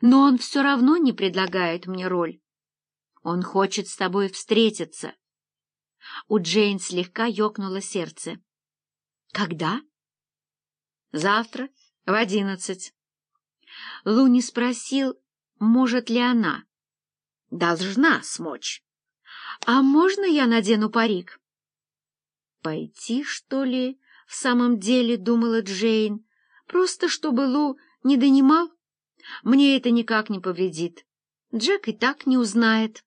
но он все равно не предлагает мне роль. Он хочет с тобой встретиться. У Джейн слегка ёкнуло сердце. Когда? Завтра в одиннадцать. Луни спросил, может ли она. Должна смочь. А можно я надену парик? Пойти, что ли, в самом деле, думала Джейн, просто чтобы Лу не донимал? Мне это никак не повредит. Джек и так не узнает.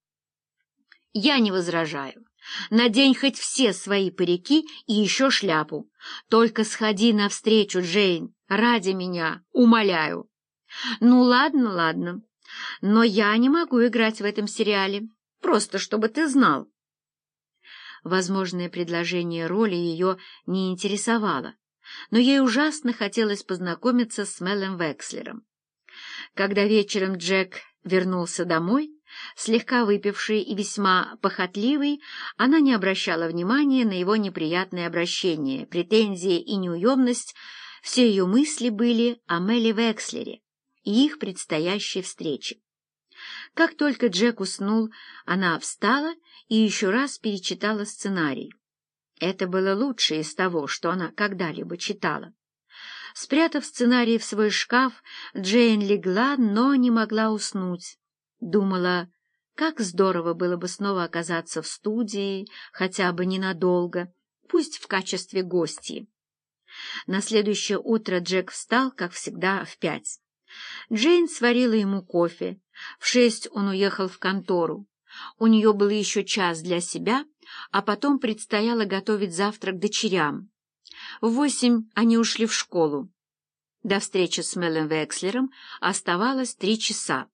Я не возражаю. Надень хоть все свои парики и еще шляпу. Только сходи навстречу, Джейн, ради меня, умоляю. Ну, ладно, ладно. Но я не могу играть в этом сериале, просто чтобы ты знал. Возможное предложение роли ее не интересовало, но ей ужасно хотелось познакомиться с Мелом Векслером. Когда вечером Джек вернулся домой, слегка выпивший и весьма похотливый, она не обращала внимания на его неприятное обращение, претензии и неуемность, все ее мысли были о Меле Векслере и их предстоящей встрече. Как только Джек уснул, она встала и еще раз перечитала сценарий. Это было лучшее из того, что она когда-либо читала. Спрятав сценарий в свой шкаф, Джейн легла, но не могла уснуть. Думала, как здорово было бы снова оказаться в студии, хотя бы ненадолго, пусть в качестве гостьи. На следующее утро Джек встал, как всегда, в пять. Джейн сварила ему кофе. В шесть он уехал в контору. У нее был еще час для себя, а потом предстояло готовить завтрак дочерям. В восемь они ушли в школу. До встречи с Мелом Векслером оставалось три часа.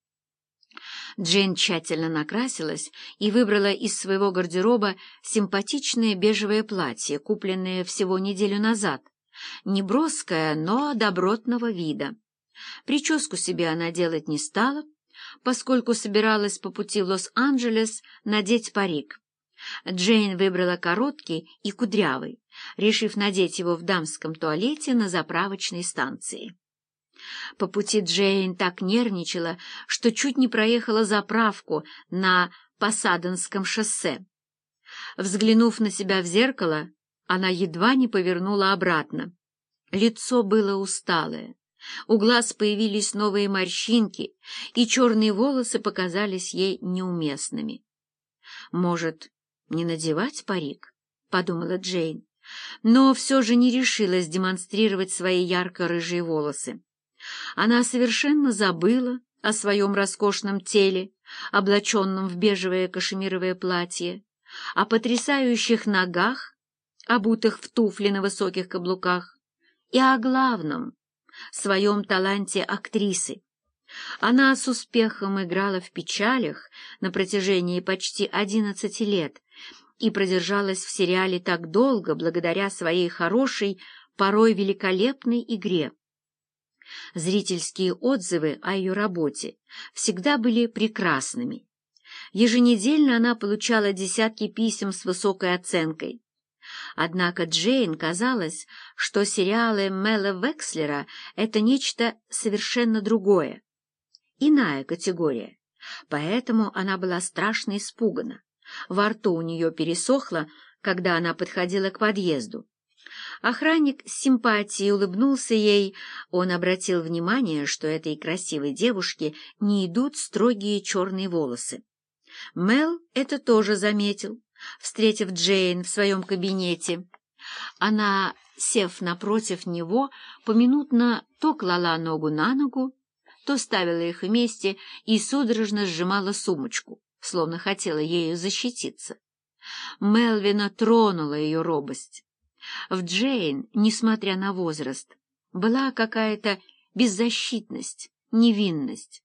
Джейн тщательно накрасилась и выбрала из своего гардероба симпатичное бежевое платье, купленное всего неделю назад, неброское, но добротного вида. Прическу себе она делать не стала, поскольку собиралась по пути в Лос-Анджелес надеть парик. Джейн выбрала короткий и кудрявый, решив надеть его в дамском туалете на заправочной станции. По пути Джейн так нервничала, что чуть не проехала заправку на Посаденском шоссе. Взглянув на себя в зеркало, она едва не повернула обратно. Лицо было усталое. У глаз появились новые морщинки, и черные волосы показались ей неуместными. Может, не надевать парик, — подумала Джейн, но все же не решилась демонстрировать свои ярко-рыжие волосы. Она совершенно забыла о своем роскошном теле, облаченном в бежевое кашемировое платье, о потрясающих ногах, обутых в туфли на высоких каблуках, и о главном — своем таланте актрисы. Она с успехом играла в печалях на протяжении почти одиннадцати лет и продержалась в сериале так долго благодаря своей хорошей, порой великолепной игре. Зрительские отзывы о ее работе всегда были прекрасными. Еженедельно она получала десятки писем с высокой оценкой. Однако Джейн казалось, что сериалы Мэла Векслера — это нечто совершенно другое, иная категория. Поэтому она была страшно испугана. Во рту у нее пересохло, когда она подходила к подъезду. Охранник с симпатией улыбнулся ей. Он обратил внимание, что этой красивой девушке не идут строгие черные волосы. Мел это тоже заметил, встретив Джейн в своем кабинете. Она, сев напротив него, поминутно то клала ногу на ногу, то ставила их вместе и судорожно сжимала сумочку, словно хотела ею защититься. Мелвина тронула ее робость. В Джейн, несмотря на возраст, была какая-то беззащитность, невинность.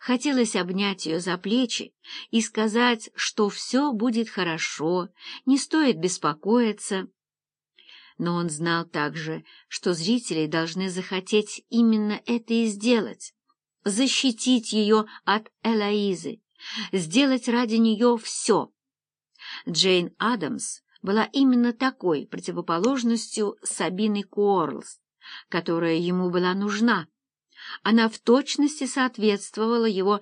Хотелось обнять ее за плечи и сказать, что все будет хорошо, не стоит беспокоиться. Но он знал также, что зрители должны захотеть именно это и сделать — защитить ее от Элоизы, сделать ради нее все. Джейн Адамс была именно такой противоположностью Сабины Куорлс, которая ему была нужна. Она в точности соответствовала его